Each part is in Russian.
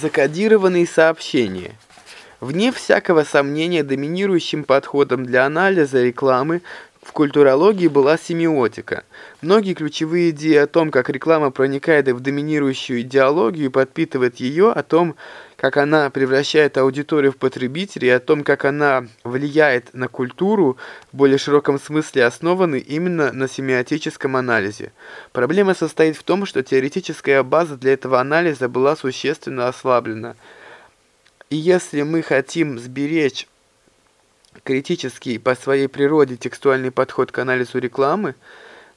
Закодированные сообщения. Вне всякого сомнения, доминирующим подходом для анализа рекламы в культурологии была семиотика. Многие ключевые идеи о том, как реклама проникает в доминирующую идеологию и подпитывает ее, о том, как она превращает аудиторию в потребителей, о том, как она влияет на культуру, в более широком смысле основаны именно на семиотическом анализе. Проблема состоит в том, что теоретическая база для этого анализа была существенно ослаблена. И если мы хотим сберечь критический по своей природе текстуальный подход к анализу рекламы,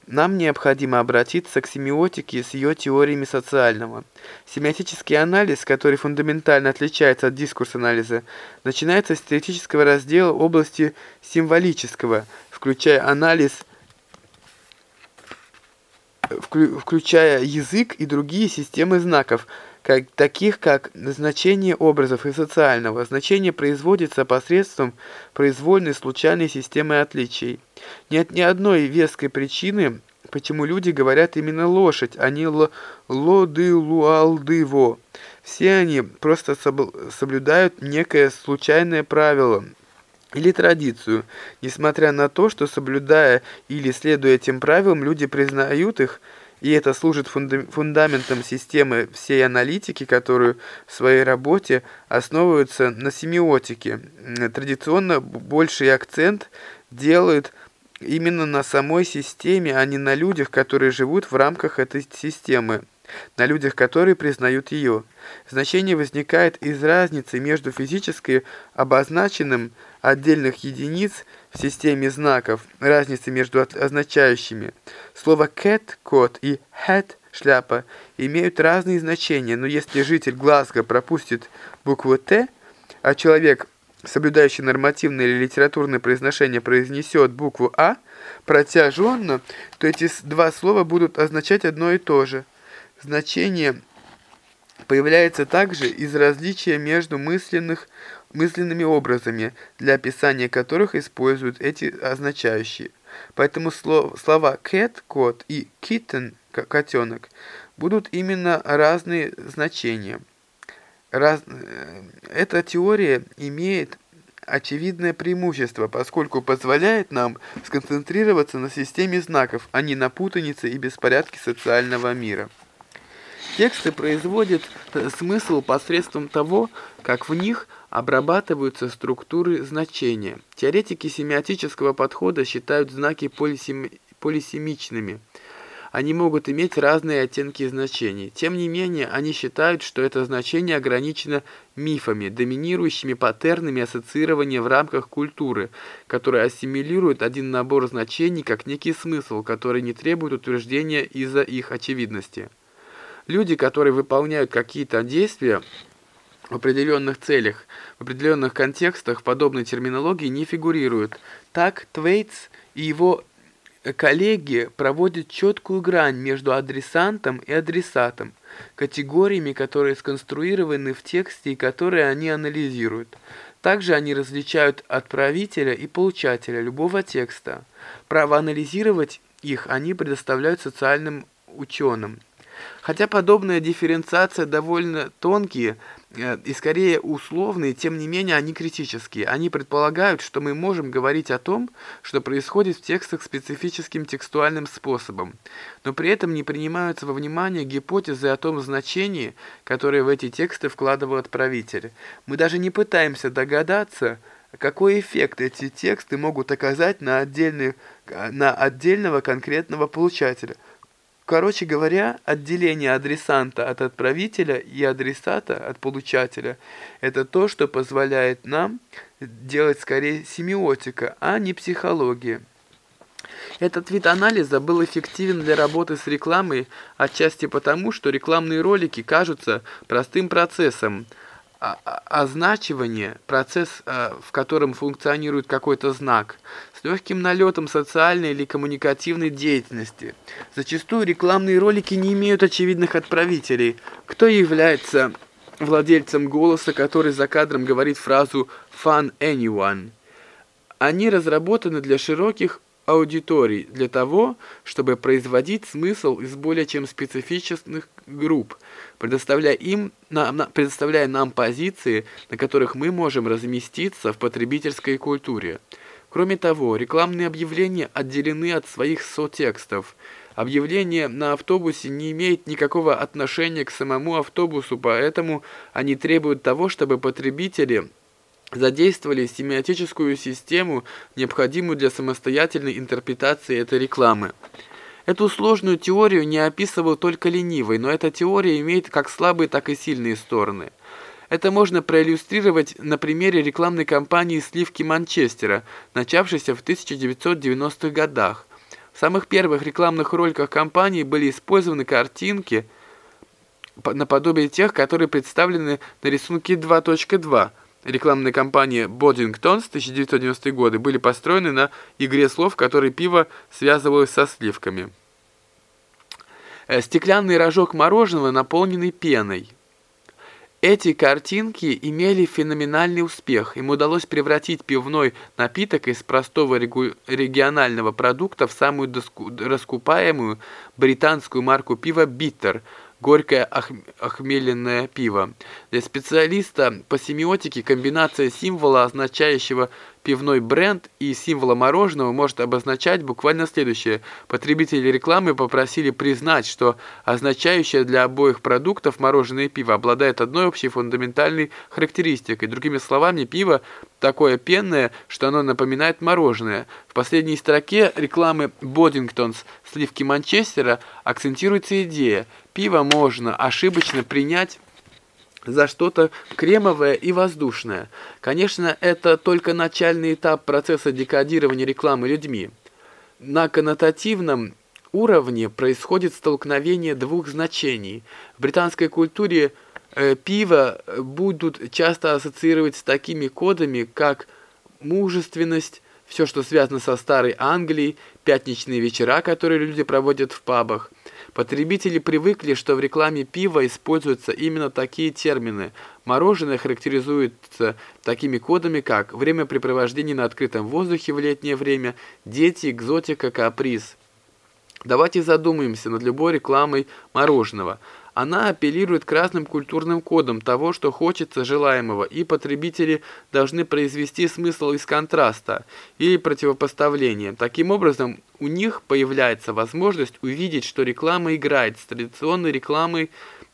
нам необходимо обратиться к семиотике с ее теориями социального. Семиотический анализ, который фундаментально отличается от дискурс-анализа, начинается с теоретического раздела области символического, включая анализ включая язык и другие системы знаков, как, таких как значение образов и социального. Значение производится посредством произвольной случайной системы отличий. Нет ни одной веской причины, почему люди говорят именно лошадь, а не лоды-луалдыво. Все они просто соблюдают некое случайное правило или традицию, несмотря на то, что соблюдая или следуя этим правилам, люди признают их, и это служит фундаментом системы всей аналитики, которую в своей работе основываются на семиотике. Традиционно больший акцент делают именно на самой системе, а не на людях, которые живут в рамках этой системы, на людях, которые признают ее. Значение возникает из разницы между физически обозначенным отдельных единиц в системе знаков, разницы между означающими. Слово cat – кот и hat – шляпа имеют разные значения, но если житель Глазго пропустит букву «Т», а человек, соблюдающий нормативное или литературное произношение, произнесет букву «А» протяженно, то эти два слова будут означать одно и то же. Значение появляется также из различия между мысленных мысленными образами, для описания которых используют эти означающие. Поэтому слова cat – кот и kitten – котенок будут именно разные значения. Раз... Э, эта теория имеет очевидное преимущество, поскольку позволяет нам сконцентрироваться на системе знаков, а не на путанице и беспорядке социального мира. Тексты производят э, смысл посредством того, как в них обрабатываются структуры значения. Теоретики семиотического подхода считают знаки полисем... полисемичными. Они могут иметь разные оттенки значений. Тем не менее, они считают, что это значение ограничено мифами, доминирующими паттернами ассоциирования в рамках культуры, которые ассимилируют один набор значений как некий смысл, который не требует утверждения из-за их очевидности. Люди, которые выполняют какие-то действия в определенных целях, в определенных контекстах подобной терминологии не фигурируют. Так Твейтс и его коллеги проводят четкую грань между адресантом и адресатом, категориями, которые сконструированы в тексте и которые они анализируют. Также они различают отправителя и получателя любого текста. Право анализировать их они предоставляют социальным ученым. Хотя подобная дифференциация довольно тонкие э, и скорее условные, тем не менее они критические. Они предполагают, что мы можем говорить о том, что происходит в текстах специфическим текстуальным способом, но при этом не принимаются во внимание гипотезы о том значении, которое в эти тексты вкладывал отправитель. Мы даже не пытаемся догадаться, какой эффект эти тексты могут оказать на, отдельный, на отдельного конкретного получателя – Короче говоря, отделение адресанта от отправителя и адресата от получателя – это то, что позволяет нам делать скорее семиотика, а не психология. Этот вид анализа был эффективен для работы с рекламой отчасти потому, что рекламные ролики кажутся простым процессом – означивание, процесс, э, в котором функционирует какой-то знак, с легким налетом социальной или коммуникативной деятельности. Зачастую рекламные ролики не имеют очевидных отправителей. Кто является владельцем голоса, который за кадром говорит фразу «fun anyone»? Они разработаны для широких аудиторий для того, чтобы производить смысл из более чем специфических групп, предоставляя, им, нам, предоставляя нам позиции, на которых мы можем разместиться в потребительской культуре. Кроме того, рекламные объявления отделены от своих сотекстов. Объявление на автобусе не имеет никакого отношения к самому автобусу, поэтому они требуют того, чтобы потребители задействовали семиотическую систему, необходимую для самостоятельной интерпретации этой рекламы. Эту сложную теорию не описывал только ленивый, но эта теория имеет как слабые, так и сильные стороны. Это можно проиллюстрировать на примере рекламной кампании «Сливки Манчестера», начавшейся в 1990-х годах. В самых первых рекламных роликах компании были использованы картинки наподобие тех, которые представлены на рисунке 2.2. Рекламная кампания «Боддингтонс» 1990 годы были построены на игре слов, в пиво связывалось со сливками. Э, стеклянный рожок мороженого, наполненный пеной. Эти картинки имели феноменальный успех. Им удалось превратить пивной напиток из простого регионального продукта в самую раскупаемую британскую марку пива «Биттер», горькое ох охмеленное пиво. Для специалиста по семиотике комбинация символа, означающего пивной бренд и символа мороженого может обозначать буквально следующее. Потребители рекламы попросили признать, что означающее для обоих продуктов мороженое и пиво обладает одной общей фундаментальной характеристикой. Другими словами, пиво такое пенное, что оно напоминает мороженое. В последней строке рекламы Бодингтонс сливки Манчестера акцентируется идея. Пиво можно ошибочно принять за что-то кремовое и воздушное. Конечно, это только начальный этап процесса декодирования рекламы людьми. На коннотативном уровне происходит столкновение двух значений. В британской культуре э, пиво будут часто ассоциировать с такими кодами, как мужественность, все, что связано со старой Англией, пятничные вечера, которые люди проводят в пабах. Потребители привыкли, что в рекламе пива используются именно такие термины. Мороженое характеризуется такими кодами, как времяпрепровождение на открытом воздухе в летнее время, дети, экзотика, каприз. Давайте задумаемся над любой рекламой мороженого – она апеллирует к разным культурным кодам того, что хочется желаемого, и потребители должны произвести смысл из контраста или противопоставления. Таким образом, у них появляется возможность увидеть, что реклама играет с традиционной рекламой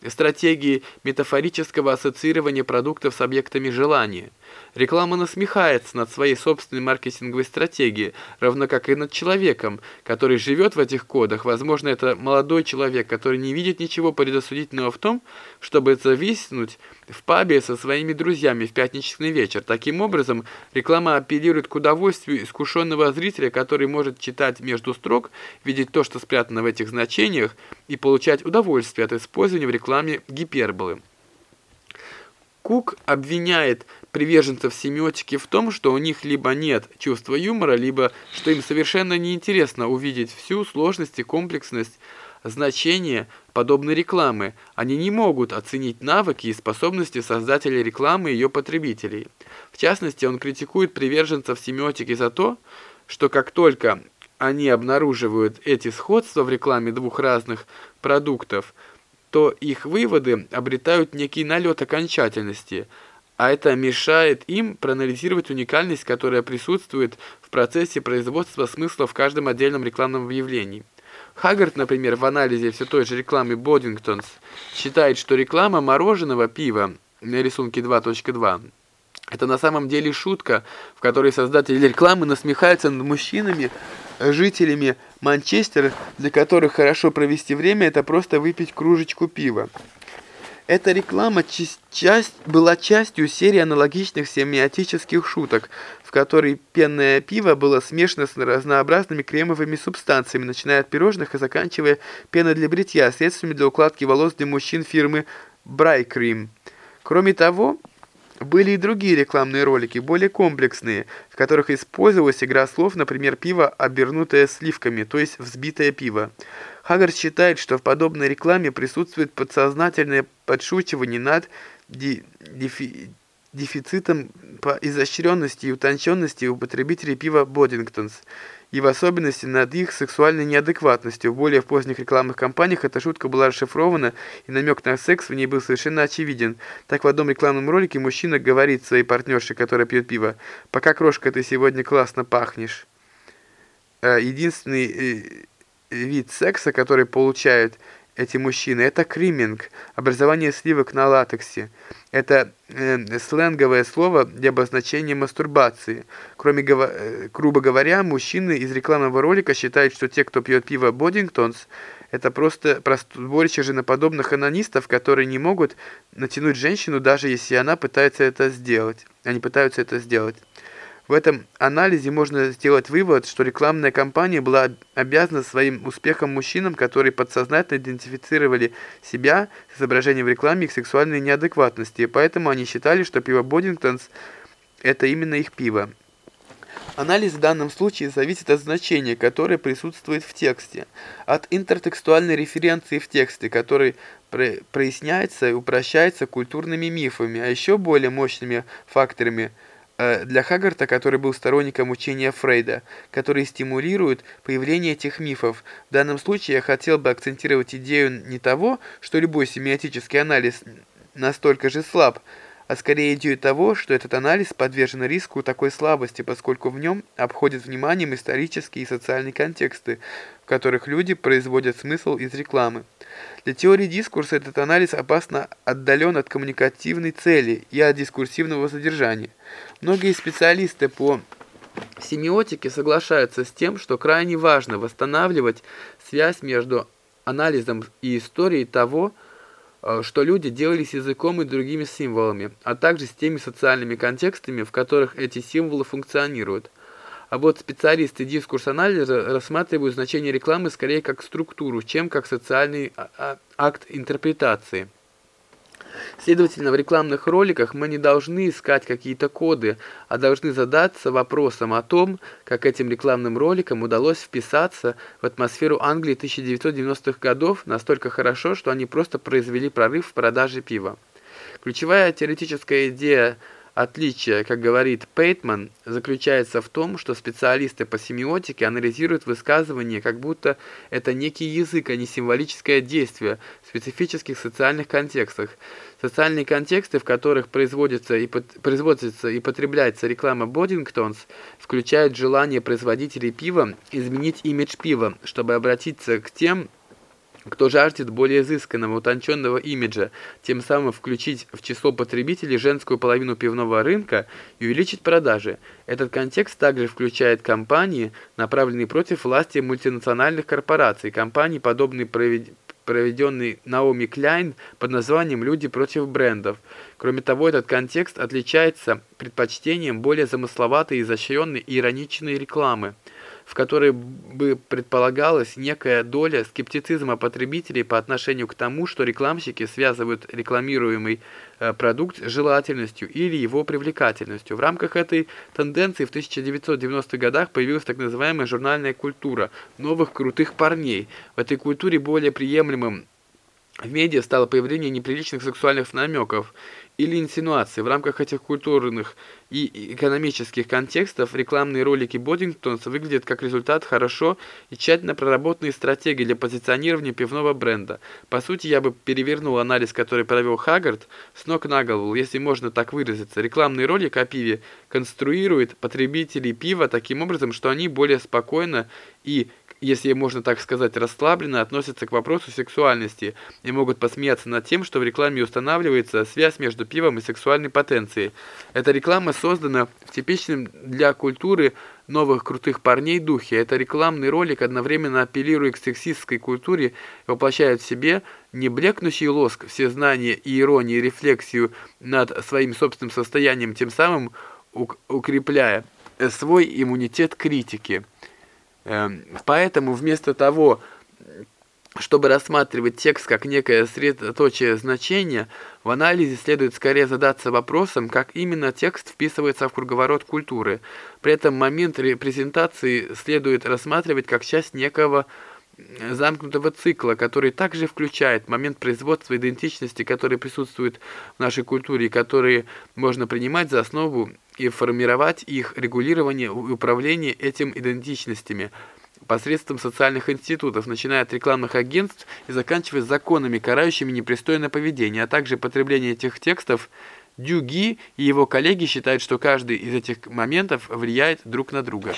стратегии метафорического ассоциирования продуктов с объектами желания. Реклама насмехается над своей собственной маркетинговой стратегией, равно как и над человеком, который живет в этих кодах. Возможно, это молодой человек, который не видит ничего предосудительного в том, чтобы зависнуть в пабе со своими друзьями в пятничный вечер. Таким образом, реклама апеллирует к удовольствию искушенного зрителя, который может читать между строк, видеть то, что спрятано в этих значениях, и получать удовольствие от использования в рекламе гиперболы. Кук обвиняет приверженцев семиотики в том, что у них либо нет чувства юмора, либо что им совершенно неинтересно увидеть всю сложность и комплексность значения подобной рекламы. Они не могут оценить навыки и способности создателей рекламы и ее потребителей. В частности, он критикует приверженцев семиотики за то, что как только они обнаруживают эти сходства в рекламе двух разных продуктов – то их выводы обретают некий налет окончательности, а это мешает им проанализировать уникальность, которая присутствует в процессе производства смысла в каждом отдельном рекламном объявлении. Хаггард, например, в анализе все той же рекламы Бодингтонс считает, что реклама мороженого пива на рисунке 2.2 это на самом деле шутка, в которой создатели рекламы насмехаются над мужчинами, жителями Манчестера, для которых хорошо провести время, это просто выпить кружечку пива. Эта реклама часть, была частью серии аналогичных семиотических шуток, в которой пенное пиво было смешано с разнообразными кремовыми субстанциями, начиная от пирожных и заканчивая пеной для бритья, средствами для укладки волос для мужчин фирмы Брайкрим. Кроме того, были и другие рекламные ролики, более комплексные, в которых использовалась игра слов, например, пиво, обернутое сливками, то есть взбитое пиво. Хаггард считает, что в подобной рекламе присутствует подсознательное подшучивание над ди дефи дефицитом по изощренности и утонченности у потребителей пива Бодингтонс. И в особенности над их сексуальной неадекватностью. В более поздних рекламных кампаниях эта шутка была расшифрована, и намек на секс в ней был совершенно очевиден. Так в одном рекламном ролике мужчина говорит своей партнерше, которая пьет пиво, «Пока, крошка, ты сегодня классно пахнешь». Э, единственный э, вид секса, который получают эти мужчины, это криминг, образование сливок на латексе. Это э, сленговое слово для обозначения мастурбации. Кроме, э, грубо говоря, мужчины из рекламного ролика считают, что те, кто пьет пиво Бодингтонс, это просто, сборище женоподобных анонистов, которые не могут натянуть женщину, даже если она пытается это сделать. Они пытаются это сделать. В этом анализе можно сделать вывод, что рекламная кампания была обязана своим успехом мужчинам, которые подсознательно идентифицировали себя с изображением в рекламе их сексуальной неадекватности, поэтому они считали, что пиво Бодингтонс – это именно их пиво. Анализ в данном случае зависит от значения, которое присутствует в тексте, от интертекстуальной референции в тексте, который проясняется и упрощается культурными мифами, а еще более мощными факторами – для Хаггарта, который был сторонником учения Фрейда, который стимулирует появление этих мифов. В данном случае я хотел бы акцентировать идею не того, что любой семиотический анализ настолько же слаб, а скорее идею того, что этот анализ подвержен риску такой слабости, поскольку в нем обходят вниманием исторические и социальные контексты, в которых люди производят смысл из рекламы. Для теории дискурса этот анализ опасно отдален от коммуникативной цели и от дискурсивного содержания. Многие специалисты по семиотике соглашаются с тем, что крайне важно восстанавливать связь между анализом и историей того, Э, что люди делали с языком и другими символами, а также с теми социальными контекстами, в которых эти символы функционируют. А вот специалисты дискурс-анализа рассматривают значение рекламы скорее как структуру, чем как социальный а, а, акт интерпретации. Следовательно, в рекламных роликах мы не должны искать какие-то коды, а должны задаться вопросом о том, как этим рекламным роликам удалось вписаться в атмосферу Англии 1990-х годов настолько хорошо, что они просто произвели прорыв в продаже пива. Ключевая теоретическая идея Отличие, как говорит Пейтман, заключается в том, что специалисты по семиотике анализируют высказывания, как будто это некий язык, а не символическое действие в специфических социальных контекстах. Социальные контексты, в которых производится и, под, производится и потребляется реклама Бодингтонс, включают желание производителей пива изменить имидж пива, чтобы обратиться к тем, кто жаждет более изысканного, утонченного имиджа, тем самым включить в число потребителей женскую половину пивного рынка и увеличить продажи. Этот контекст также включает компании, направленные против власти мультинациональных корпораций, компании, подобные проведенный Наоми Кляйн под названием «Люди против брендов». Кроме того, этот контекст отличается предпочтением более замысловатой, изощренной и ироничной рекламы в которой бы предполагалась некая доля скептицизма потребителей по отношению к тому, что рекламщики связывают рекламируемый э, продукт с желательностью или его привлекательностью. В рамках этой тенденции в 1990-х годах появилась так называемая журнальная культура новых крутых парней. В этой культуре более приемлемым в медиа стало появление неприличных сексуальных намеков или инсинуации. В рамках этих культурных и экономических контекстов рекламные ролики Бодингтонса выглядят как результат хорошо и тщательно проработанной стратегии для позиционирования пивного бренда. По сути, я бы перевернул анализ, который провел Хаггард, с ног на голову, если можно так выразиться. Рекламный ролик о пиве конструирует потребителей пива таким образом, что они более спокойно и если можно так сказать, расслабленно относятся к вопросу сексуальности и могут посмеяться над тем, что в рекламе устанавливается связь между пивом и сексуальной потенцией. Эта реклама создана в типичном для культуры новых крутых парней духе. Это рекламный ролик одновременно апеллирует к сексистской культуре воплощает в себе не блекнущий лоск, все знания и иронии, рефлексию над своим собственным состоянием, тем самым укрепляя свой иммунитет критики. Эм, поэтому вместо того, чтобы рассматривать текст как некое средоточие значения, в анализе следует скорее задаться вопросом, как именно текст вписывается в круговорот культуры. При этом момент репрезентации следует рассматривать как часть некого замкнутого цикла, который также включает момент производства идентичности, который присутствует в нашей культуре и которые можно принимать за основу и формировать их регулирование и управление этими идентичностями посредством социальных институтов, начиная от рекламных агентств и заканчивая законами, карающими непристойное поведение, а также потребление этих текстов Дюги и его коллеги считают, что каждый из этих моментов влияет друг на друга.